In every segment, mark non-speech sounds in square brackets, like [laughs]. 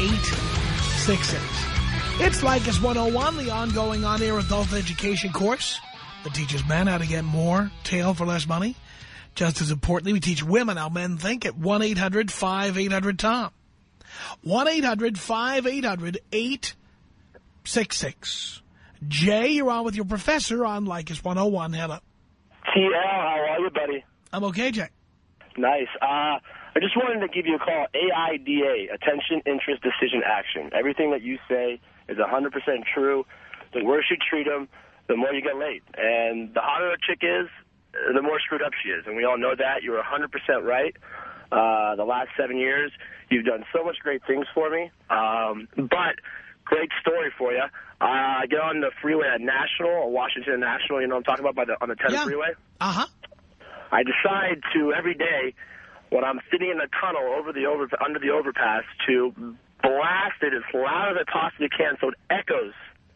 1-800-5800-866. It's Leykis 101, the ongoing on-air adult education course that teaches men how to get more tail for less money. Just as importantly, we teach women how men think at 1-800-5800-TOM. 1-800-5800-866. Jay, you're on with your professor on Leykis 101. Hello. TL, how are you, buddy? I'm okay, Jay. Nice. Uh, I just wanted to give you a call. AIDA, Attention, Interest, Decision, Action. Everything that you say is 100% true. The worse you treat them, the more you get laid. And the hotter a chick is, the more screwed up she is. And we all know that. You're 100% right. Uh, the last seven years, you've done so much great things for me. Um, but great story for you. Uh, I get on the freeway at National, or Washington National, you know what I'm talking about, by the, on the 10th Yeah. freeway. Uh-huh. I decide to every day when I'm sitting in the tunnel over the over under the overpass to blast it as loud as I possibly can so it echoes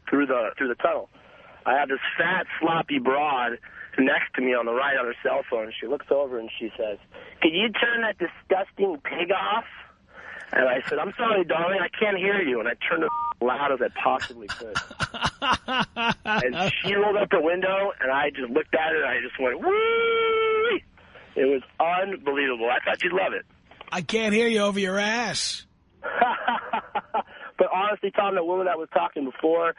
through the through the tunnel. I have this fat sloppy broad next to me on the right on her cell phone. She looks over and she says, "Could you turn that disgusting pig off?" And I said, "I'm sorry, darling, I can't hear you." And I turned it [laughs] loud as I possibly could. [laughs] and she rolled up the window, and I just looked at her, and I just went, woo! It was unbelievable. I thought you'd love it. I can't hear you over your ass. [laughs] but honestly, Tom, the woman that was talking before,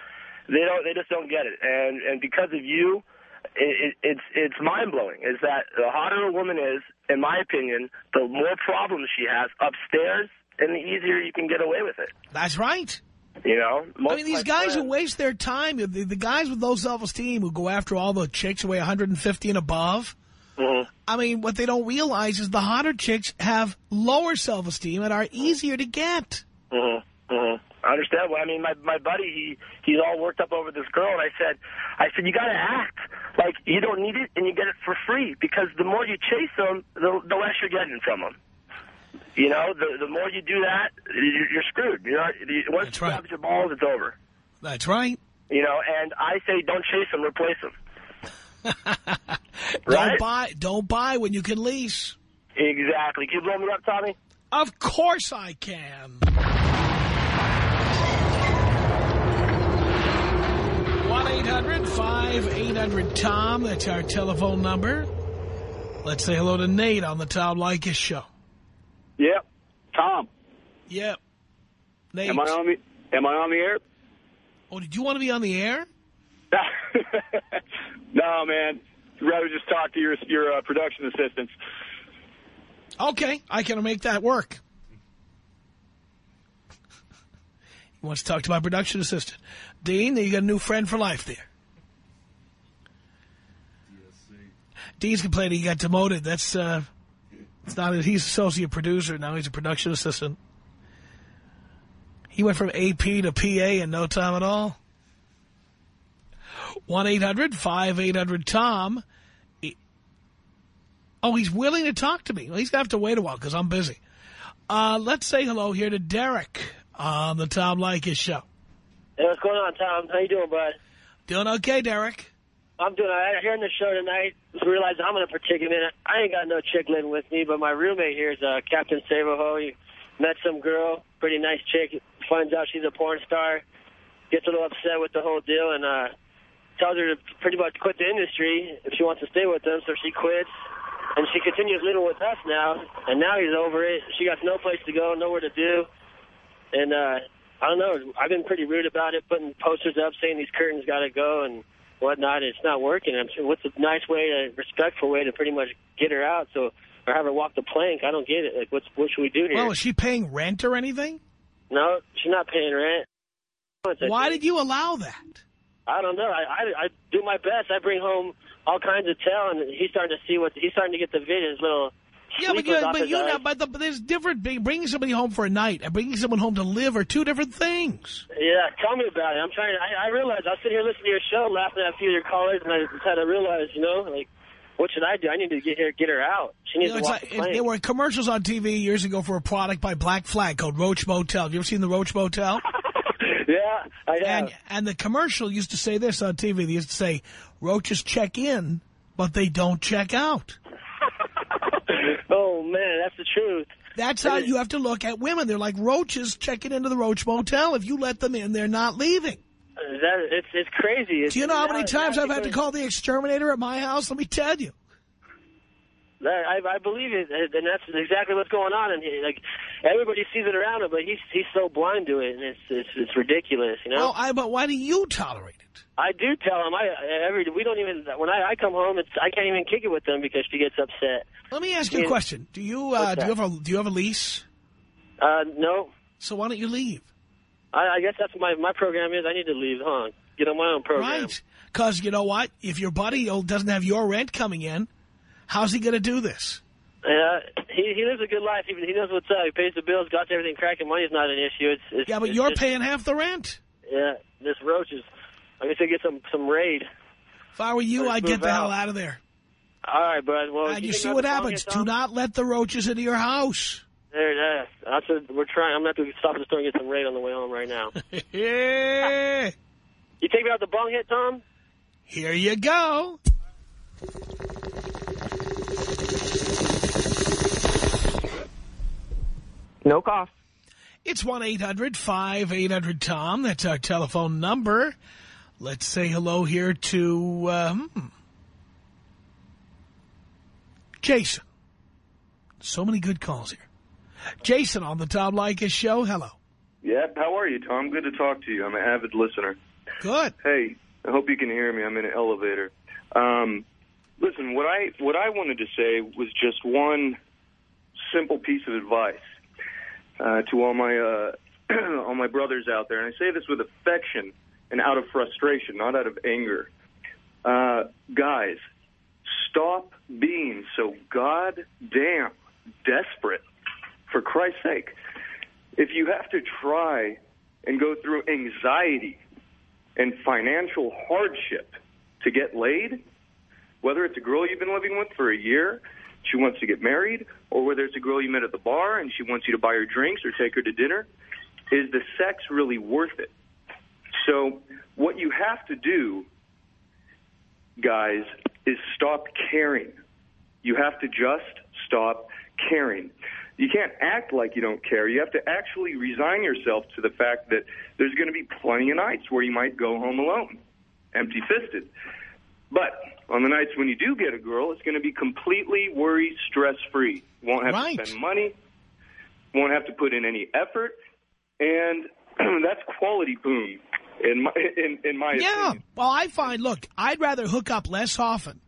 they don't, they just don't get it. And and because of you, it, it, it's it's mind blowing. Is that the hotter a woman is, in my opinion, the more problems she has upstairs, and the easier you can get away with it. That's right. You know, Most I mean, these guys who waste their time, the, the guys with low self-esteem who go after all the chicks who weigh 150 and above, Mhm. I mean, what they don't realize is the hotter chicks have lower self-esteem and are easier to get. Mm-hmm. Mm-hmm. I understand. Well, I mean, my my buddy, he he's all worked up over this girl, and I said, I said, you got to act like you don't need it, and you get it for free because the more you chase them, the the less you're getting from them. You know, the the more you do that, you're, you're screwed. You know, once That's you right. grab your balls, it's over. That's right. You know, and I say, don't chase them, replace them. [laughs] Don't buy, don't buy when you can lease. Exactly. Can you blow me up, Tommy? Of course I can. one 800 tom That's our telephone number. Let's say hello to Nate on the Tom Leykis show. Yep. Tom, Yep. Nate. am I on the am I on the air? Oh, did you want to be on the air? [laughs] no, man. I'd rather just talk to your your uh, production assistants. Okay, I can make that work. He wants to talk to my production assistant. Dean, you got a new friend for life there. Dean's complaining he got demoted. That's, uh, it's not, that he's associate producer. Now he's a production assistant. He went from AP to PA in no time at all. 1-800-5800-TOM. Oh, he's willing to talk to me. Well, he's going to have to wait a while because I'm busy. Uh, let's say hello here to Derek on the Tom Leykis show. Hey, what's going on, Tom? How you doing, bud? Doing okay, Derek? I'm doing all right. Hearing the show tonight, just realized I'm in a predicament. I ain't got no chick living with me, but my roommate here is uh, Captain Savaho. He met some girl, pretty nice chick, finds out she's a porn star, gets a little upset with the whole deal, and uh, tells her to pretty much quit the industry if she wants to stay with them, so she quits. And she continues living with us now, and now he's over it. She got no place to go, nowhere to do. And uh, I don't know. I've been pretty rude about it, putting posters up saying these curtains got to go and whatnot. It's not working. I'm sure what's a nice way, to respectful way to pretty much get her out so or have her walk the plank? I don't get it. Like, what's what should we do here? Well, is she paying rent or anything? No, she's not paying rent. Why did you allow that? I don't know. I, I I do my best. I bring home all kinds of tail, and he's starting to see what he's starting to get the vision. His little yeah, but you, but you know, but, the, but there's different. Bringing somebody home for a night and bringing someone home to live are two different things. Yeah, tell me about it. I'm trying. I, I realize I sitting here listening to your show, laughing at a few of your callers, and I just had to realize, you know, like. What should I do? I need to get her, get her out. She needs you know, to walk like, the There were commercials on TV years ago for a product by Black Flag called Roach Motel. Have you ever seen the Roach Motel? [laughs] yeah, I have. And, and the commercial used to say this on TV. They used to say, roaches check in, but they don't check out. [laughs] oh, man, that's the truth. That's how you have to look at women. They're like roaches checking into the Roach Motel. If you let them in, they're not leaving. That, it's, it's crazy. It's, Do you know how many times I've had to call the exterminator at my house? Let me tell you. I, I believe it, and that's exactly what's going on. And like everybody sees it around him, but he's he's so blind to it, and it's it's, it's ridiculous, you know. Oh, I, but why do you tolerate it? I do tell him. I every we don't even when I, I come home, it's I can't even kick it with them because she gets upset. Let me ask you a question. Do you uh, do you have a do you have a lease? Uh, no. So why don't you leave? I, I guess that's my my program is. I need to leave, huh? Get on my own program. Right. Because you know what? If your buddy doesn't have your rent coming in, How's he going to do this? Yeah, he he lives a good life. He, he knows what's up. He pays the bills, got everything cracking. Money's not an issue. It's, it's yeah, but it's you're just, paying half the rent. Yeah, this roach is. I guess I get some some raid. If I were you, I'd get the out. hell out of there. All right, bud. Well, and you, you see what happens. Do not let the roaches into your house. There, there. That's what we're trying. I'm gonna have to stop at the store and get some raid on the way home right now. yeah. [laughs] You take me out the bong hit, Tom? Here you go. No cost. It's 1-800-5800-TOM. That's our telephone number. Let's say hello here to um, Jason. So many good calls here. Jason on the Tom Leykis show. Hello. Yeah, how are you, Tom? Good to talk to you. I'm an avid listener. Good. Hey, I hope you can hear me. I'm in an elevator. Um, listen, what I what I wanted to say was just one simple piece of advice uh, to all my uh, [clears throat] all my brothers out there, and I say this with affection and out of frustration, not out of anger. Uh, guys, stop being so goddamn desperate. For Christ's sake, if you have to try and go through anxiety and financial hardship to get laid, whether it's a girl you've been living with for a year she wants to get married, or whether it's a girl you met at the bar and she wants you to buy her drinks or take her to dinner, is the sex really worth it? So what you have to do, guys, is stop caring. You have to just stop caring. You can't act like you don't care. You have to actually resign yourself to the fact that there's going to be plenty of nights where you might go home alone, empty-fisted. But on the nights when you do get a girl, it's going to be completely worry, stress-free. Won't have right. to spend money. Won't have to put in any effort. And [clears throat] that's quality boom, in my, [laughs] in, in my yeah. opinion. Well, I find, look, I'd rather hook up less often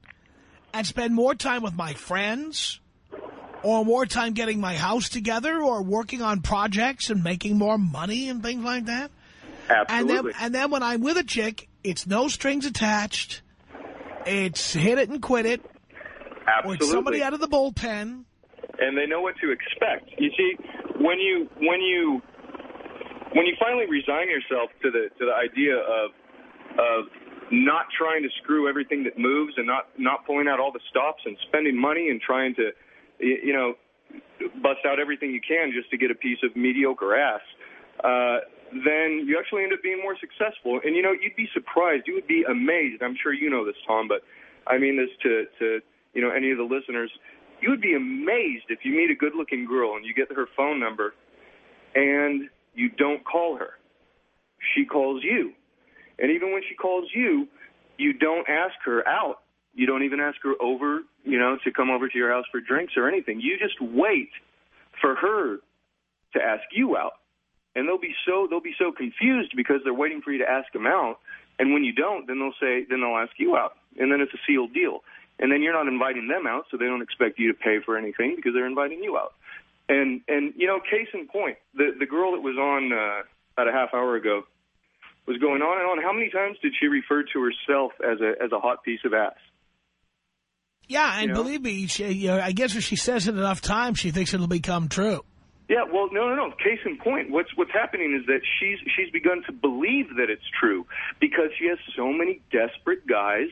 and spend more time with my friends or more time getting my house together or working on projects and making more money and things like that. Absolutely. And then, and then when I'm with a chick, it's no strings attached. It's hit it and quit it. Absolutely. Or somebody out of the bullpen. And they know what to expect. You see, when you when you when you finally resign yourself to the to the idea of of not trying to screw everything that moves and not not pulling out all the stops and spending money and trying to you know bust out everything you can just to get a piece of mediocre ass uh then you actually end up being more successful. And, you know, you'd be surprised. You would be amazed. I'm sure you know this, Tom, but I mean this to, to you know, any of the listeners. You would be amazed if you meet a good-looking girl and you get her phone number and you don't call her. She calls you. And even when she calls you, you don't ask her out. You don't even ask her over, you know, to come over to your house for drinks or anything. You just wait for her to ask you out and they'll be so they'll be so confused because they're waiting for you to ask them out, and when you don't, then they'll say then they'll ask you out, and then it's a sealed deal, and then you're not inviting them out, so they don't expect you to pay for anything because they're inviting you out, and and you know, case in point, the the girl that was on uh, about a half hour ago was going on and on. How many times did she refer to herself as a as a hot piece of ass? Yeah, and You know? believe me, she, you know, I guess if she says it enough times, she thinks it'll become true. Yeah, well, no, no, no. Case in point, what's what's happening is that she's she's begun to believe that it's true because she has so many desperate guys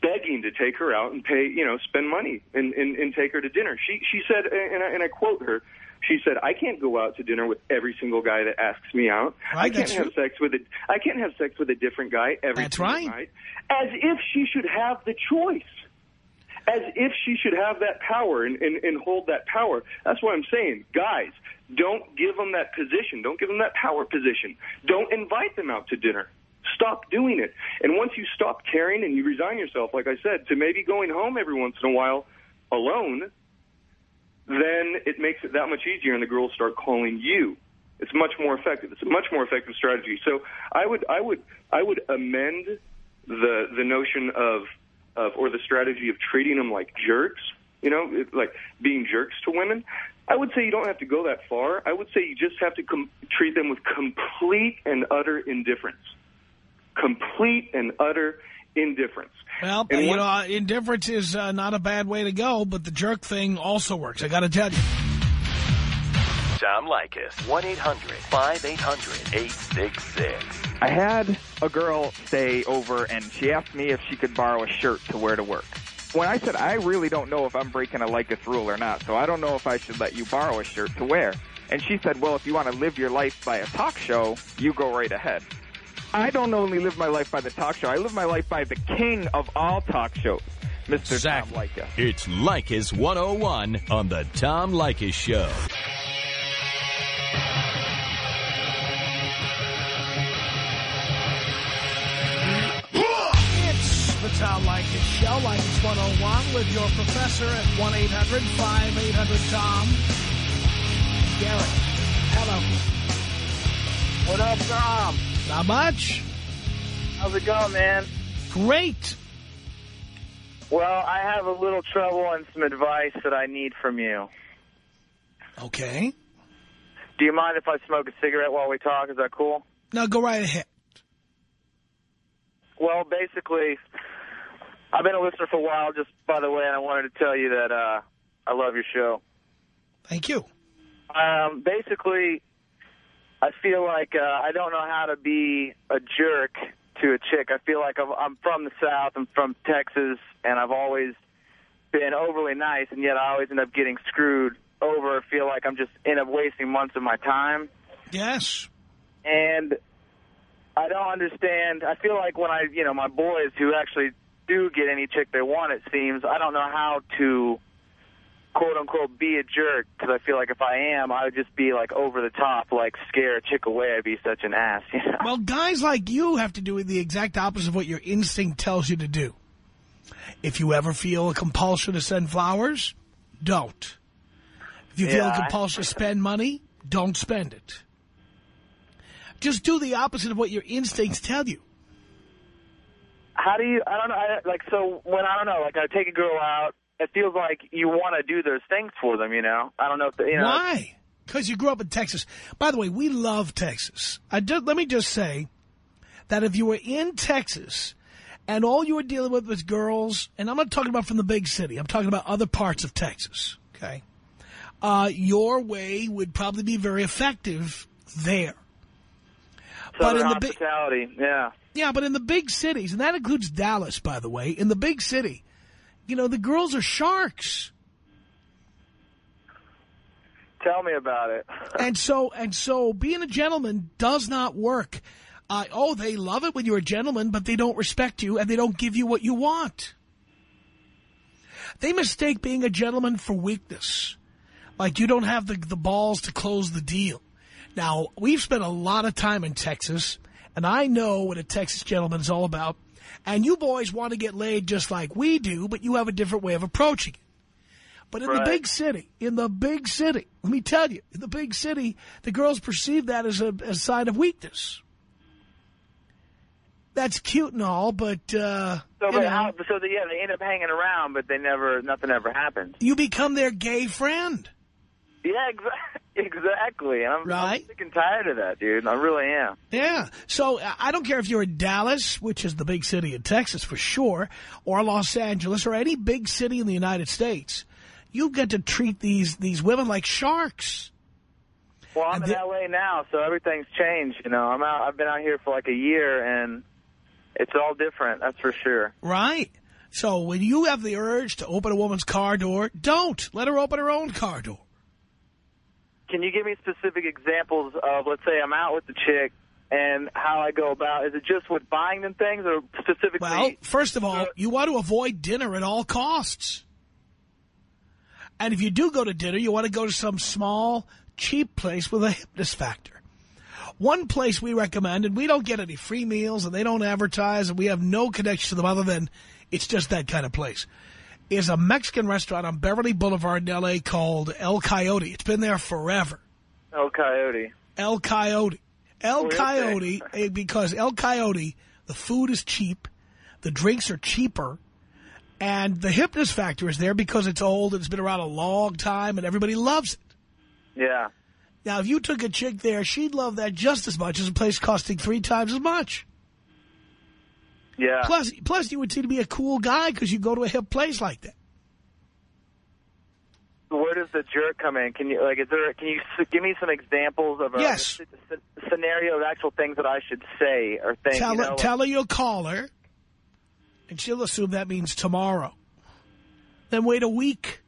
begging to take her out and pay, you know, spend money and and, and take her to dinner. She she said, and I, and I quote her. She said, "I can't go out to dinner with every single guy that asks me out. I can't have sex with a I can't have sex with a different guy every That's right. night. As if she should have the choice." As if she should have that power and, and, and hold that power. That's what I'm saying. Guys, don't give them that position. Don't give them that power position. Don't invite them out to dinner. Stop doing it. And once you stop caring and you resign yourself, like I said, to maybe going home every once in a while alone, then it makes it that much easier and the girls start calling you. It's much more effective. It's a much more effective strategy. So I would I would I would amend the the notion of of or the strategy of treating them like jerks, you know, it- like being jerks to women. I would say you don't have to go that far. I would say you just have to com- treat them with complete and utter indifference. Complete and utter indifference. Well, And you once- know, uh, indifference is uh, not a bad way to go, but the jerk thing also works. I got to tell you. Tom Leykis. 1-800-5800-866. I had a girl stay over, and she asked me if she could borrow a shirt to wear to work. When I said, I really don't know if I'm breaking a Leykis rule or not, so I don't know if I should let you borrow a shirt to wear. And she said, well, if you want to live your life by a talk show, you go right ahead. I don't only live my life by the talk show, I live my life by the king of all talk shows, Mr. Tom Leykis. It's Leykis 101 on the Tom Leykis Show. It's the Tom Leykis Show, Leykis 101, with your professor at 1-800-5800-TOM. Garrett, hello. What up, Tom? Not much. How's it going, man? Great. Well, I have a little trouble and some advice that I need from you. Okay. Do you mind if I smoke a cigarette while we talk? Is that cool? Now go right ahead. Well, basically, I've been a listener for a while, just by the way, and I wanted to tell you that uh, I love your show. Thank you. Um, basically, I feel like uh, I don't know how to be a jerk to a chick. I feel like I'm, I'm from the South. I'm from Texas, and I've always been overly nice, and yet I always end up getting screwed over. I feel like I'm just end up wasting months of my time. Yes. and I don't understand. I feel like when I, you know, my boys who actually do get any chick they want, it seems, I don't know how to, quote unquote, be a jerk because I feel like if I am, I would just be like over the top, like scare a chick away. I'd be such an ass, you know. Well, guys like you have to do the exact opposite of what your instinct tells you to do. If you ever feel a compulsion to send flowers, don't. If you feel Yeah, a I- compulsion to spend money, don't spend it. Just do the opposite of what your instincts tell you. How do you? I don't know. I, like so when I don't know, like I take a girl out, it feels like you want to do those things for them, you know. I don't know if the, you know. Why? Because you grew up in Texas. By the way, we love Texas. I ju- let me just say that if you were in Texas and all you were dealing with was girls, and I'm not talking about from the big city, I'm talking about other parts of Texas, okay? Uh, your way would probably be very effective there. but Southern in the big- hospitality, yeah. Yeah, but in the big cities, and that includes Dallas, by the way, in the big city, you know, the girls are sharks. Tell me about it. [laughs] and so and so being a gentleman does not work. Uh, oh, they love it when you're a gentleman, but they don't respect you and they don't give you what you want. They mistake being a gentleman for weakness. Like you don't have the, the balls to close the deal. Now, we've spent a lot of time in Texas, and I know what a Texas gentleman is all about. And you boys want to get laid just like we do, but you have a different way of approaching it. But in Right. the big city, in the big city, let me tell you, in the big city, the girls perceive that as a, as a sign of weakness. That's cute and all, but, uh, So, but how, so yeah, they end up hanging around, but they never, nothing ever happens. you become their gay friend. Yeah, exa- exactly. I'm, Right. I'm sick and tired of that, dude. I really am. Yeah. So I don't care if you're in Dallas, which is the big city in Texas for sure, or Los Angeles, or any big city in the United States. You get to treat these these women like sharks. Well, I'm And in LA now, so everything's changed. You know, I'm out. I've been out here for like a year, and it's all different. That's for sure. Right. So when you have the urge to open a woman's car door, don't. Let her open her own car door. Can you give me specific examples of, let's say, I'm out with the chick, and how I go about? Is it just with buying them things, or specifically? Well, first of all, you want to avoid dinner at all costs. And if you do go to dinner, you want to go to some small, cheap place with a hypness factor. One place we recommend, and we don't get any free meals, and they don't advertise, and we have no connection to them other than it's just that kind of place, is a Mexican restaurant on Beverly Boulevard in L.A. called El Coyote. It's been there forever. El Coyote. El Coyote. El Oh. Coyote, eh, because El Coyote, the food is cheap, the drinks are cheaper, and the hypness factor is there because it's old and it's been around a long time and everybody loves it. Yeah. Now, if you took a chick there, she'd love that just as much as a place costing three times as much. Yeah. Plus, plus you would seem to be a cool guy because you go to a hip place like that. Where does the jerk come in? Can you like? Is there? Can you give me some examples of a, Yes. a, scenario of actual things that I should say or think? Tell, you know, tell her you'll call her, and she'll assume that means tomorrow. Then wait a week,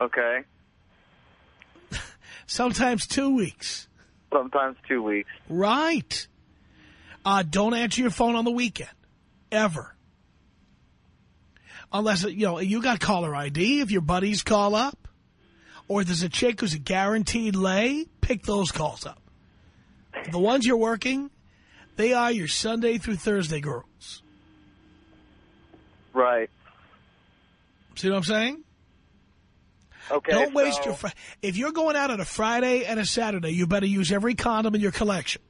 Okay. [laughs] sometimes two weeks. Sometimes two weeks. Right. Uh, don't answer your phone on the weekend. Ever. Unless, you know, you got caller ID if your buddies call up. Or there's a chick who's a guaranteed lay, pick those calls up. The ones you're working, they are your Sunday through Thursday girls. Right. See what I'm saying? Okay. Don't waste so- your... If you're going out on a Friday and a Saturday, you better use every condom in your collection.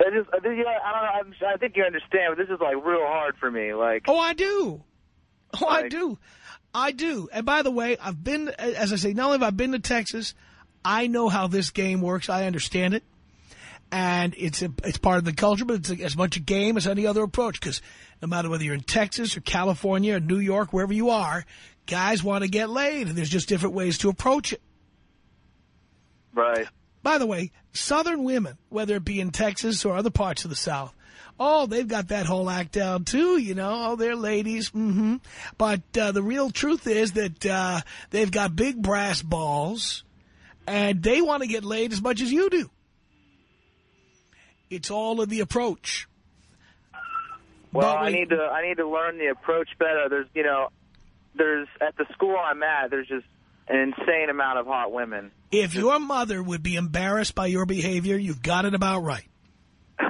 I just, I think, yeah, I don't know. I think you understand, but this is like real hard for me. Like, Oh, I do. Oh, I do. I do. And by the way, I've been, as I say, not only have I been to Texas, I know how this game works. I understand it. And it's a, it's part of the culture, but it's as much a game as any other approach. Because no matter whether you're in Texas or California or New York, wherever you are, guys want to get laid. And there's just different ways to approach it. right. By the way, Southern women, whether it be in Texas or other parts of the South, oh, they've got that whole act down too, you know. Oh, they're ladies. Mm-hmm. But uh, the real truth is that uh, they've got big brass balls, and they want to get laid as much as you do. It's all in the approach. Well, But I need to, I need to learn the approach better. There's, you know, there's at the school I'm at. There's just an insane amount of hot women. If your mother would be embarrassed by your behavior, you've got it about right. [laughs]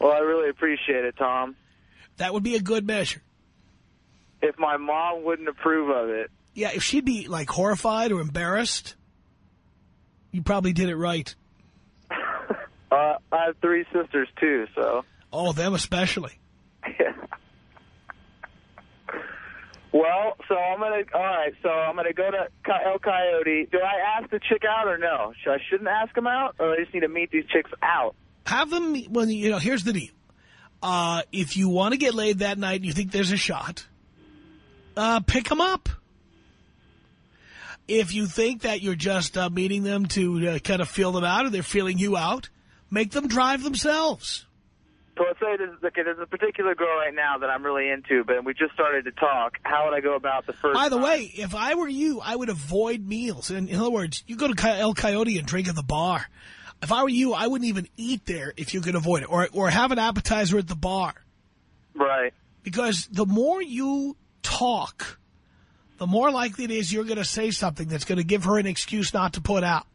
Well, I really appreciate it, Tom. That would be a good measure. If my mom wouldn't approve of it, Yeah, if she'd be, like, horrified or embarrassed, you probably did it right. [laughs] uh, I have three sisters too, so. Oh, them especially. [laughs] Well, so I'm gonna. All right, so I'm gonna go to El Coyote. Do I ask the chick out or no? Should I shouldn't ask them out, or I just need to meet these chicks out? Have them, well, you know, here's the deal. Uh, if you want to get laid that night and you think there's a shot, uh, pick them up. If you think that you're just uh, meeting them to uh, kind of feel them out or they're feeling you out, make them drive themselves. So let's say there's, okay, there's a particular girl right now that I'm really into, but we just started to talk. How would I go about the first? By the time? way, if I were you, I would avoid meals. In, in other words, you go to El Coyote and drink at the bar. If I were you, I wouldn't even eat there if you could avoid it, or or have an appetizer at the bar. right? Because the more you talk, the more likely it is you're going to say something that's going to give her an excuse not to put out.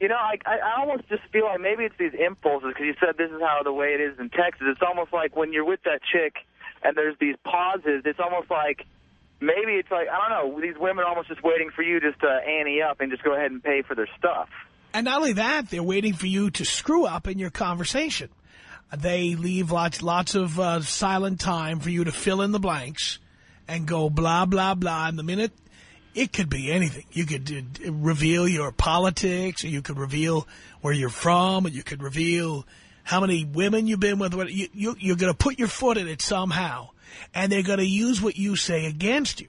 You know, I, I almost just feel like maybe it's these impulses because you said this is how the way it is in Texas. It's almost like when you're with that chick and there's these pauses. It's almost like maybe it's like I don't know. These women are almost just waiting for you just to ante up and just go ahead and pay for their stuff. And not only that, they're waiting for you to screw up in your conversation. They leave lots, lots of uh, silent time for you to fill in the blanks and go blah, blah, blah. And the minute, it could be anything. You could uh, reveal your politics, or you could reveal where you're from, or you could reveal how many women you've been with. You, you, you're going to put your foot in it somehow, and they're going to use what you say against you.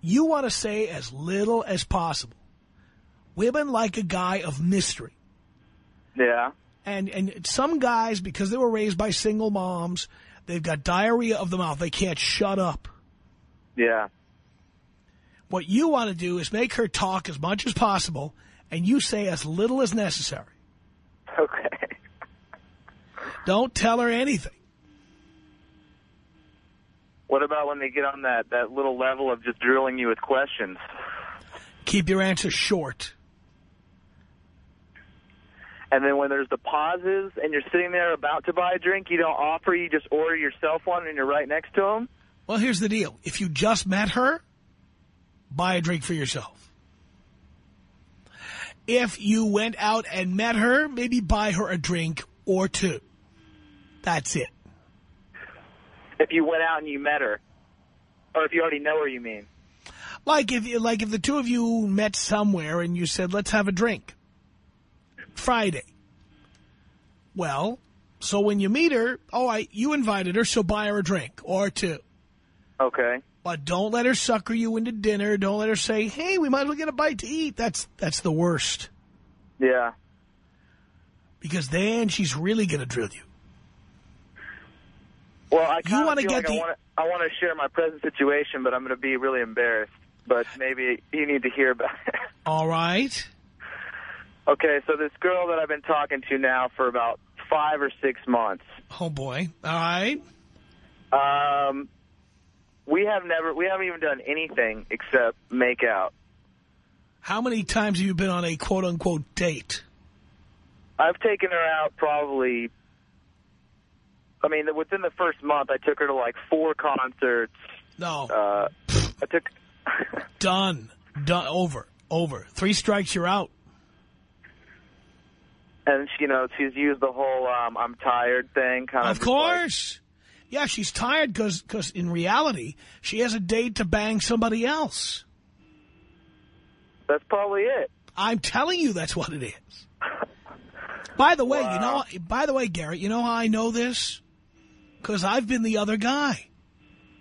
You want to say as little as possible. Women like a guy of mystery. Yeah. And and some guys, because they were raised by single moms, they've got diarrhea of the mouth. They can't shut up. Yeah. What you want to do is make her talk as much as possible, and you say as little as necessary. Okay. Don't tell her anything. What about when they get on that, that little level of just drilling you with questions? Keep your answer short. And then when there's the pauses and you're sitting there about to buy a drink, you don't offer, you just order yourself one and you're right next to them? Well, here's the deal. If you just met her, buy a drink for yourself. If you went out and met her, maybe buy her a drink or two. That's it. If you went out and you met her. Or if you already know her, you mean? Like if you like if the two of you met somewhere and you said, let's have a drink. Friday. Well, so when you meet her, oh, all right, you invited her, so buy her a drink or two. Okay. But don't let her sucker you into dinner. Don't let her say, hey, we might as well get a bite to eat. That's that's the worst. Yeah. Because then she's really going to drill you. Well, I kind wanna feel get like the- I want to I want to share my present situation, but I'm going to be really embarrassed. But maybe you need to hear about it. [laughs] All right. Okay, so this girl that I've been talking to now for about five or six months, Oh, boy. All right. um, we have never, we haven't even done anything except make out. How many times have you been on a quote-unquote date? I've taken her out probably, I mean, within the first month, I took her to like four concerts. No. Uh, I took, [laughs] Done. Done. Over. Over. Three strikes, you're out. and she, you know, she's used the whole um, I'm tired thing kind of. Of course. Yeah, she's tired because because in reality, she has a date to bang somebody else. That's probably it. I'm telling you that's what it is. By the way, you know, by the way, Garrett, you know how I know this? Because I've been the other guy.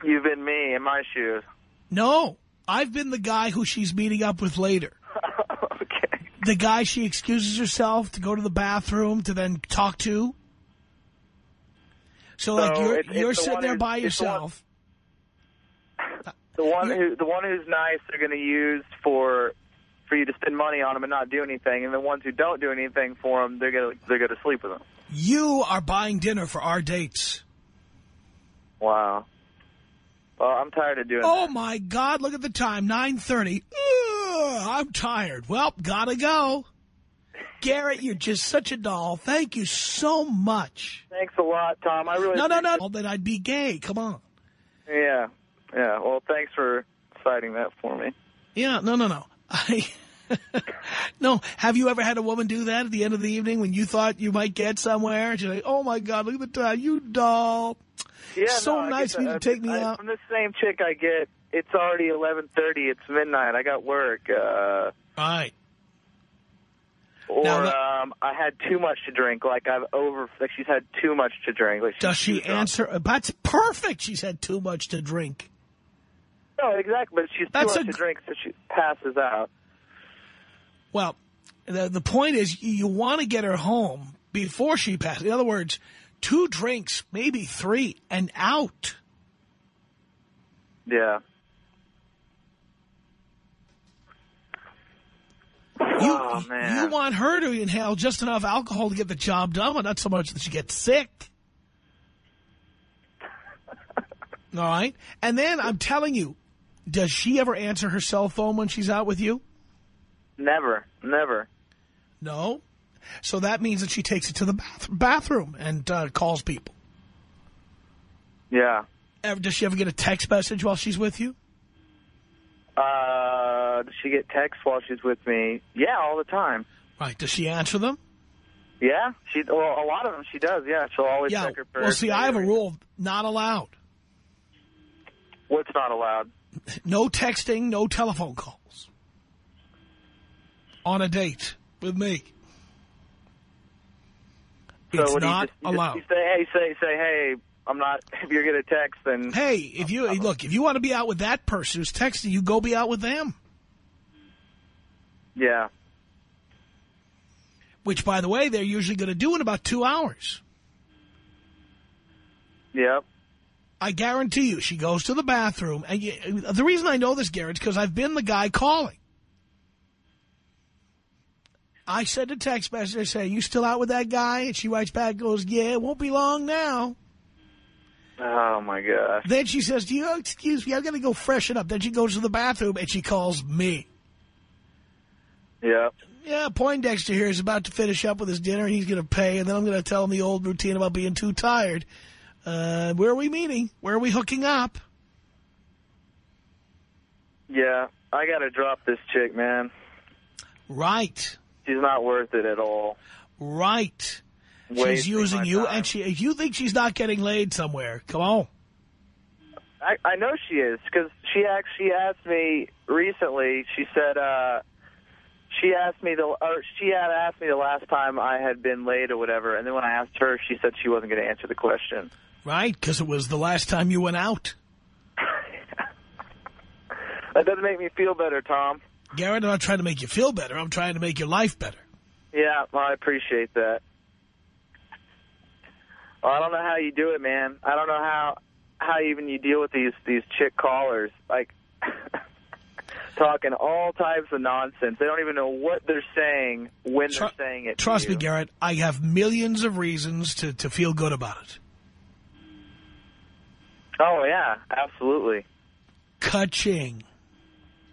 You've been me in my shoes. No, I've been the guy who she's meeting up with later. [laughs] okay. The guy she excuses herself to go to the bathroom to then talk to. So, like, you're, it's- it's you're the sitting one there by it's the one- yourself. The one who, the one who's nice, they're going to use for for you to spend money on them and not do anything, and the ones who don't do anything for them, they're going to they're going to sleep with them. You are buying dinner for our dates. Wow. Well, I'm tired of doing Oh, that. my God, look at the time, 9.30. Ugh, I'm tired. Well, gotta go. Garrett, you're just such a doll. Thank you so much. Thanks a lot, Tom. I really No, no, no. Then I'd be gay. Come on. Yeah, yeah. Well, thanks for citing that for me. Yeah, no, no, no. I... [laughs] no, have you ever had a woman do that at the end of the evening when you thought you might get somewhere? She's like, oh, my God, look at the time. You doll. Yeah, So no, nice of you to take me I- out. From this same chick I get, it's already 11:30. It's midnight. I got work. Uh, All right. Or Now um, I had too much to drink. Like I've over. Like she's had too much to drink. Like Does she too drunk. answer? That's perfect. She's had too much to drink. No, exactly. But she's too That's much to drink, so she passes out. Well, the, the point is you, you want to get her home before she passes. In other words, two drinks, maybe three, and out. Yeah. You, Oh, man. you want her to inhale just enough alcohol to get the job done, but not so much that she gets sick. [laughs] All right? And then I'm telling you, does she ever answer her cell phone when she's out with you? Never, never. No. So that means that she takes it to the bath bathroom and uh, calls people. Yeah. Ever, does she ever get a text message while she's with you? Uh, Uh, does she get texts while she's with me? Yeah, all the time. Right. Does she answer them? Yeah, she. Well, a lot of them she does. Yeah, she'll always Yeah. check her first. Well, see, I have a rule, not allowed. What's not allowed? No texting, no telephone calls. On a date with me. So It's not just, allowed. Say, hey, say, say, hey, I'm not. [laughs] If you're gonna text, then Hey, if you look, if you want to be out with that person who's texting you, go be out with them. Yeah, Which, by the way, they're usually going to do in about two hours. yep. I guarantee you, she goes to the bathroom. And you, the reason I know this, Garrett, is because I've been the guy calling. I send a text message. I say, you still out with that guy? And she writes back, goes, yeah, it won't be long now. Oh my gosh. Then she says, do you, excuse me, I'm going to go freshen up. Then she goes to the bathroom and she calls me. Yep. Yeah, Poindexter here is about to finish up with his dinner. and He's going to pay, and then I'm going to tell him the old routine about being too tired. Uh, where are we meeting? Where are we hooking up? Yeah, I gotta drop this chick, man. Right. She's not worth it at all. Right. She's using you, time. and she. If you think she's not getting laid somewhere? Come on. I, I know she is because she actually asked me recently. She said uh, she asked me the or she had asked me the last time I had been late or whatever, and then when I asked her, she said she wasn't going to answer the question. Right? Because it was the last time you went out. [laughs] That doesn't make me feel better, Tom. Garrett, I'm not trying to make you feel better. I'm trying to make your life better. Yeah, well, I appreciate that. Well, I don't know how you do it, man. I don't know how how even you deal with these these chick callers, like [laughs] talking all types of nonsense. They don't even know what they're saying when they're saying it. to Trust me. Garrett, I have millions of reasons to, to feel good about it. Oh yeah, absolutely. Ka-ching.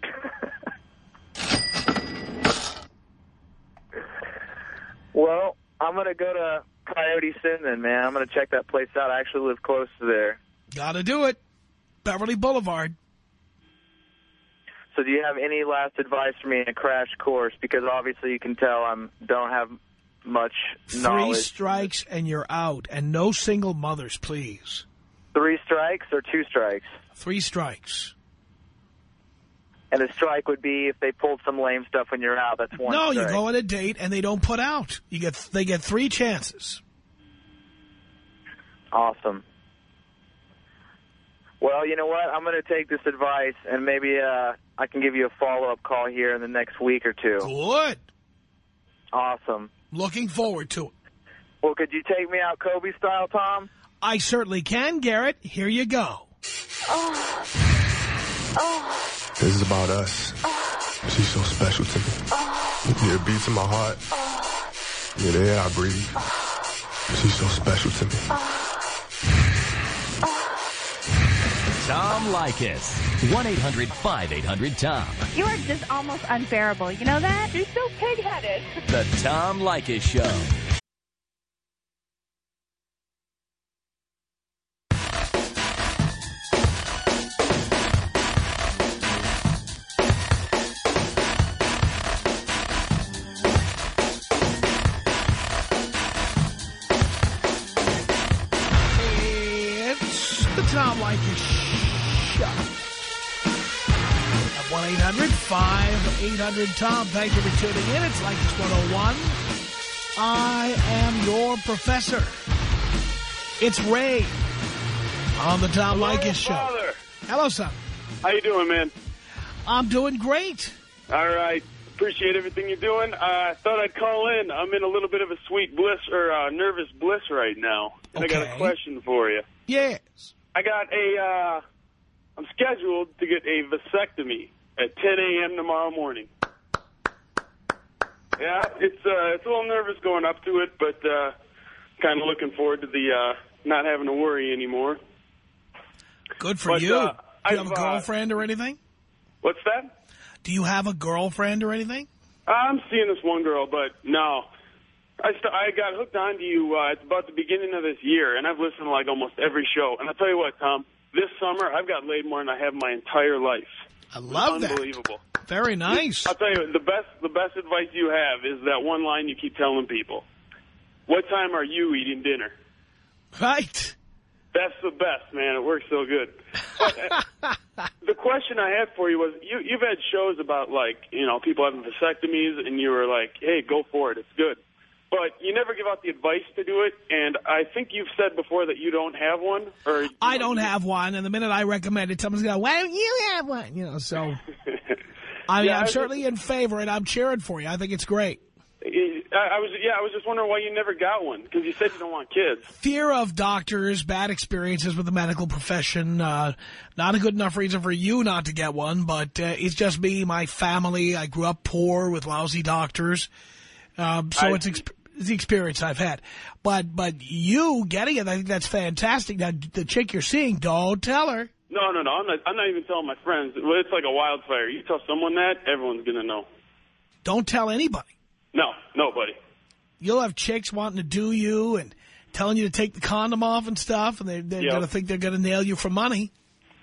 [laughs] Well, I'm gonna go to Coyote Sin then, man. I'm gonna check that place out. I actually live close to there. Gotta do it. Beverly Boulevard. So do you have any last advice for me in a crash course? Because obviously you can tell I'm don't have much knowledge. Three strikes and you're out. And no single mothers, please. Three strikes or two strikes? Three strikes. And a strike would be if they pulled some lame stuff when you're out. That's one no, strike. you go on a date and they don't put out. You get They get three chances. Awesome. Well, you know what? I'm going to take this advice, and maybe uh, I can give you a follow-up call here in the next week or two. Good. Awesome. Looking forward to it. Well, could you take me out Kobe style, Tom? I certainly can, Garrett. Here you go. This is about us. She's so special to me. Yeah, it beats in my heart. Yeah, the air I breathe. She's so special to me. Tom Leykis. 1-800-5800-TOM. You are just almost unbearable. You know that? You're so pig-headed. The Tom Leykis Show. 800 tom Thank you for tuning in. It's Leykis 101. I am your professor. It's Ray on the Tom Hello, Leykis Show. Hello, son. How you doing, man? I'm doing great. All right. Appreciate everything you're doing. Uh, I uh, thought I'd call in. I'm in a little bit of a sweet bliss or uh, nervous bliss right now. Okay. I got a question for you. Yes. I got a... Uh, I'm scheduled to get a vasectomy at 10 a.m. tomorrow morning. Yeah, it's uh, it's a little nervous going up to it, but uh, kind of looking forward to the uh, not having to worry anymore. Good for But, you. uh, Do you have a I've, uh, girlfriend or anything? What's that? Do you have a girlfriend or anything? I'm seeing this one girl, but no. I st- I got hooked onto you uh, at about the beginning of this year, and I've listened to like almost every show. And I'll tell you what, Tom, this summer I've got laid more than I have my entire life. I love that. Unbelievable. Very nice. I'll tell you, the best the best advice you have is that one line you keep telling people. What time are you eating dinner? Right. That's the best, man. It works so good. Uh, [laughs] the question I had for you was, you, you've had shows about, like, you know, people having vasectomies, and you were like, hey, go for it. It's good. But you never give out the advice to do it, and I think you've said before that you don't have one. or I don't have one, and the minute I recommend it, someone's going why don't you have one? You know, so [laughs] I mean, Yeah, I'm I- certainly in favor, and I'm cheering for you. I think it's great. I, I was, yeah, I was just wondering why you never got one, because you said you don't want kids. Fear of doctors, bad experiences with the medical profession, uh, not a good enough reason for you not to get one, but uh, it's just me, my family. I grew up poor with lousy doctors. Um, so I- it's, it's the experience I've had. But but you getting it, I think that's fantastic. Now, the chick you're seeing, don't tell her. No, no, no. I'm not. I'm not even telling my friends. It's like a wildfire. You tell someone that, everyone's gonna know. Don't tell anybody. No, nobody. You'll have chicks wanting to do you and telling you to take the condom off and stuff, and they, they're Yep. going to think they're going to nail you for money.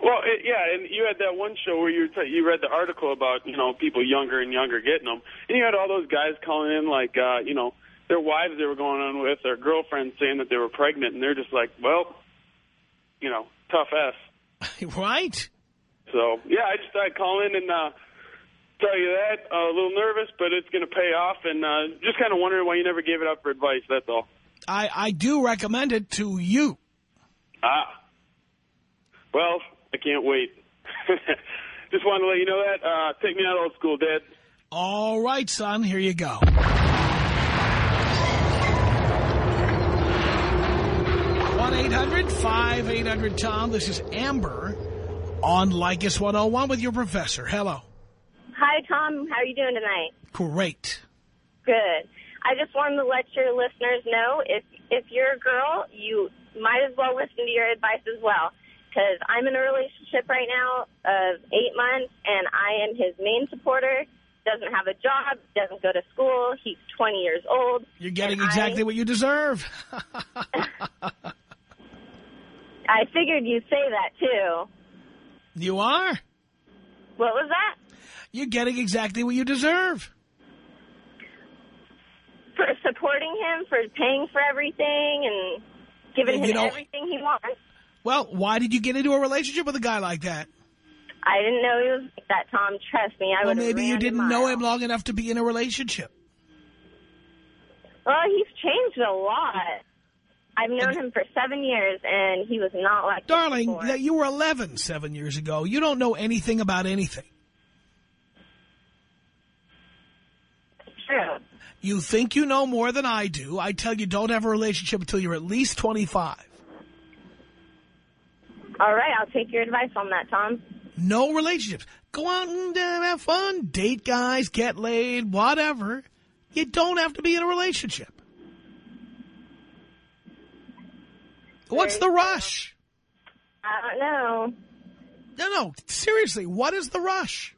Well, it, yeah, and you had that one show where you you read the article about you know people younger and younger getting them, and you had all those guys calling in like uh, you know their wives they were going on with, their girlfriends saying that they were pregnant, and they're just like, well, you know, tough s. [laughs] right? So yeah, I just thought I'd call in and uh, tell you that. Uh, a little nervous, but it's going to pay off, and uh, just kind of wondering why you never gave it up for advice. That's all. I, I do recommend it to you. Ah. Well, I can't wait. [laughs] Just wanted to let you know that. Uh, take me out old school, Dad. All right, son, here you go. One 800 tom This is Amber on Leykis 101 with your professor. Hello. Hi, Tom. How are you doing tonight? Great. Good. I just wanted to let your listeners know if if you're a girl, you might as well listen to your advice as well. Because I'm in a relationship right now of eight months, and I am his main supporter. Doesn't have a job, doesn't go to school. He's 20 years old. You're getting exactly I, what you deserve. [laughs] [laughs] I figured you'd say that too. You are. What was that? You're getting exactly what you deserve. For supporting him, for paying for everything, and giving You him know- everything he wants. Well, why did you get into a relationship with a guy like that? I didn't know he was like that, Tom. Trust me, I well, would. maybe you didn't know him long enough to be in a relationship. Well, he's changed a lot. I've known him for seven years, and he was not like Darling, that you were 11 seven years ago. You don't know anything about anything. True. You think you know more than I do. I tell you don't have a relationship until you're at least 25. All right, I'll take your advice on that, Tom. No relationships. Go out and uh, have fun, date guys, get laid, whatever. You don't have to be in a relationship. What's the rush? I don't know. No, no, seriously, what is the rush?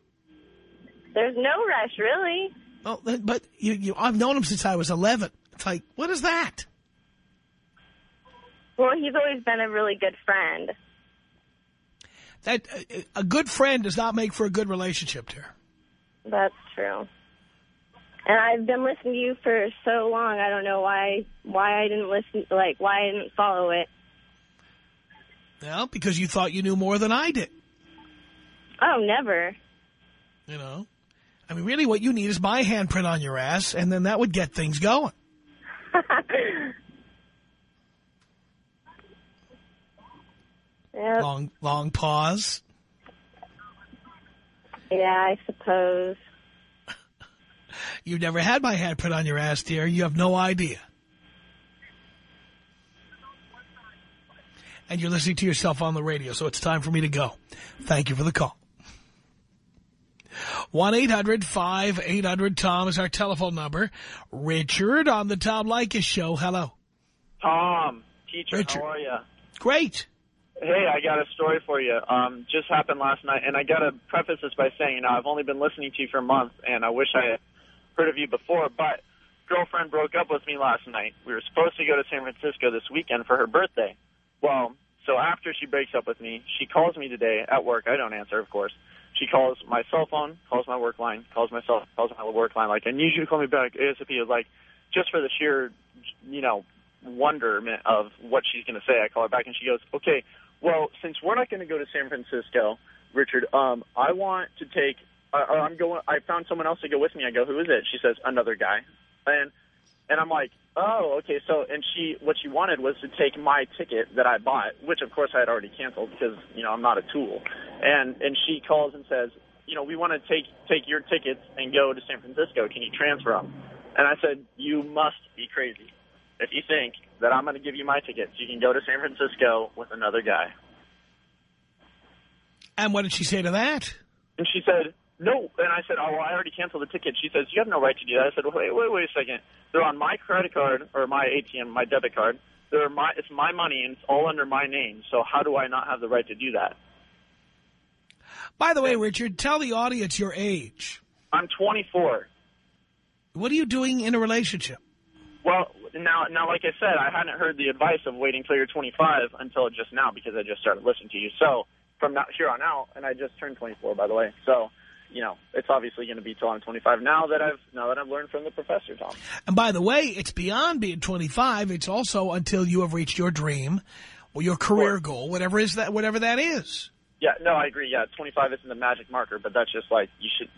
There's no rush, really. Well, th- but you, you, I've known him since I was 11. It's like, what is that? Well, he's always been a really good friend. That uh, a good friend does not make for a good relationship, dear. That's true. And I've been listening to you for so long. I don't know why why I didn't listen, like why I didn't follow it. Well, because you thought you knew more than I did. Oh, never. You know, I mean, really, what you need is my handprint on your ass, and then that would get things going. [laughs] Yep. Long, long pause. Yeah, I suppose. [laughs] You've never had my handprint on your ass, dear. You have no idea. And you're listening to yourself on the radio, so it's time for me to go. Thank you for the call. 1-800-5800-TOM is our telephone number. Richard on the Tom Leykis show. Hello. Tom, teacher, Richard. how are you? Great. Hey, I got a story for you. Um, just happened last night, and I got to preface this by saying, you know, I've only been listening to you for a month, and I wish I had heard of you before, but girlfriend broke up with me last night. We were supposed to go to San Francisco this weekend for her birthday. Well, So after she breaks up with me, she calls me today at work. I don't answer, of course. She calls my cell phone, calls my work line, calls my cell, calls my work line. Like, I need you to call me back ASAP. Like, just for the sheer, you know, wonderment of what she's going to say. I call her back and she goes, okay, well, since we're not going to go to San Francisco, Richard, um, I want to take, uh, I'm going, I found someone else to go with me. I go, who is it? She says, another guy. And, and I'm like, oh, okay. So, and she, what she wanted was to take my ticket that I bought, which of course I had already canceled because, you know, I'm not a tool. And, and she calls and says, you know, we want to take, take your tickets and go to San Francisco. Can you transfer them? And I said, you must be crazy if you think that I'm going to give you my tickets. You can go to San Francisco with another guy. And what did she say to that? And she said, no. And I said, oh, well, I already canceled the ticket. She says, you have no right to do that. I said, wait, wait, wait a second. They're on my credit card or my ATM, my debit card. They're my, it's my money and it's all under my name. So how do I not have the right to do that? By the way, Richard, tell the audience your age. I'm 24. What are you doing in a relationship? Well, now, now, like I said, I hadn't heard the advice of waiting till you're 25 until just now because I just started listening to you. So from now, here on out, and I just turned 24, by the way. So, you know, it's obviously going to be till I'm 25 now that I've now that I've learned from the professor, Tom. And by the way, it's beyond being 25. It's also until you have reached your dream or your career goal, whatever is that, whatever that is. Yeah, no, I agree. Yeah, 25 isn't the magic marker, but that's just like you should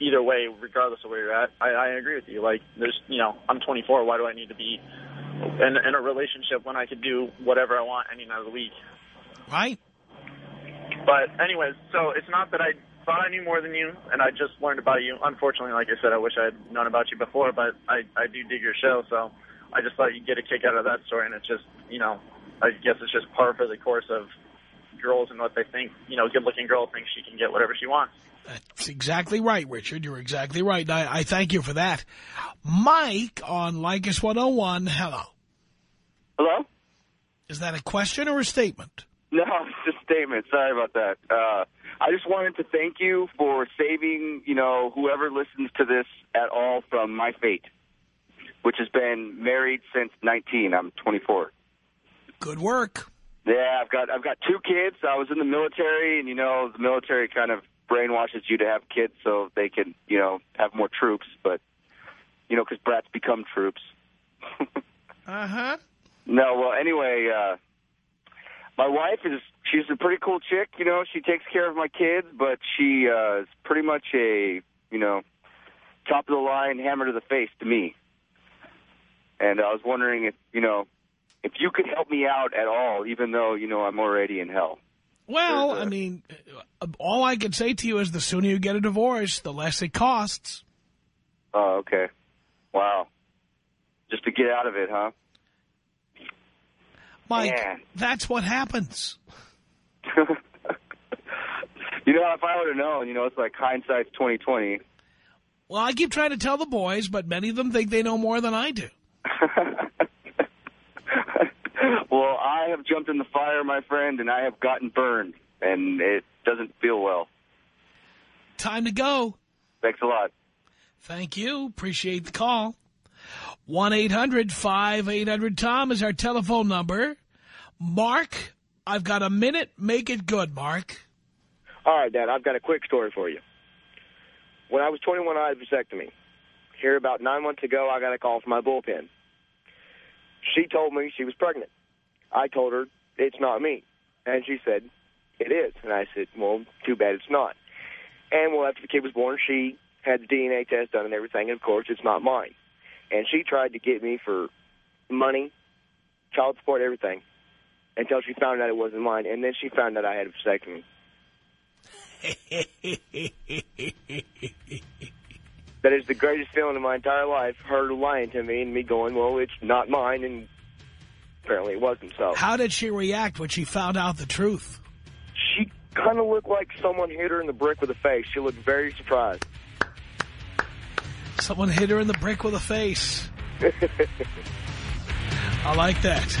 either way, regardless of where you're at. I, I agree with you. Like, there's, you know, I'm 24. Why do I need to be in, in a relationship when I could do whatever I want any night of the week? Right. But anyways, so it's not that I thought I knew more than you, and I just learned about you. Unfortunately, like I said, I wish I had known about you before, but I, I do dig your show, so I just thought you'd get a kick out of that story, and it's just, you know, I guess it's just par for the course of girls and what they think, you know, good-looking girl thinks she can get whatever she wants. That's exactly right, Richard. You're exactly right. I, I thank you for that. Mike on Leykis 101, hello. Hello? Is that a question or a statement? No, [laughs] it's just a statement. Sorry about that. Uh, I just wanted to thank you for saving, you know, whoever listens to this at all from my fate, which has been married since 19. I'm 24. Good work. Yeah, I've got I've got two kids. I was in the military, and you know, the military kind of brainwashes you to have kids so they can, you know, have more troops. But you know, because brats become troops. [laughs] uh huh. No, well, anyway, uh, my wife is she's a pretty cool chick. You know, she takes care of my kids, but she uh, is pretty much a you know top of the line hammer to the face to me. And I was wondering if you know if you could help me out at all, even though you know I'm already in hell. Well, I mean, uh, all I can say to you is the sooner you get a divorce, the less it costs. Oh, okay. Wow. Just to get out of it, huh? Mike, Man. that's what happens. [laughs] you know, if I would have known, you know, it's like hindsight's 2020. Well, I keep trying to tell the boys, but many of them think they know more than I do. [laughs] well, I have jumped in the fire, my friend, and I have gotten burned, and it doesn't feel well. Time to go. Thanks a lot. Thank you. Appreciate the call. 1-800-5800-TOM is our telephone number. Mark, I've got a minute. Make it good, Mark. All right, Dad, I've got a quick story for you. When I was 21, I had a vasectomy. Here about nine months ago, I got a call from my bullpen. She told me she was pregnant. I told her, it's not me. And she said, it is. And I said, well, too bad it's not. And well, after the kid was born, she had the DNA test done and everything, and of course, it's not mine. And she tried to get me for money, child support, everything, until she found out it wasn't mine. And then she found out I had a vasectomy. [laughs] that is the greatest feeling of my entire life, her lying to me and me going, well, it's not mine, and apparently it wasn't so. How did she react when she found out the truth? She kind of looked like someone hit her in the brick with a face. She looked very surprised. Someone hit her in the brick with a face. [laughs] I like that.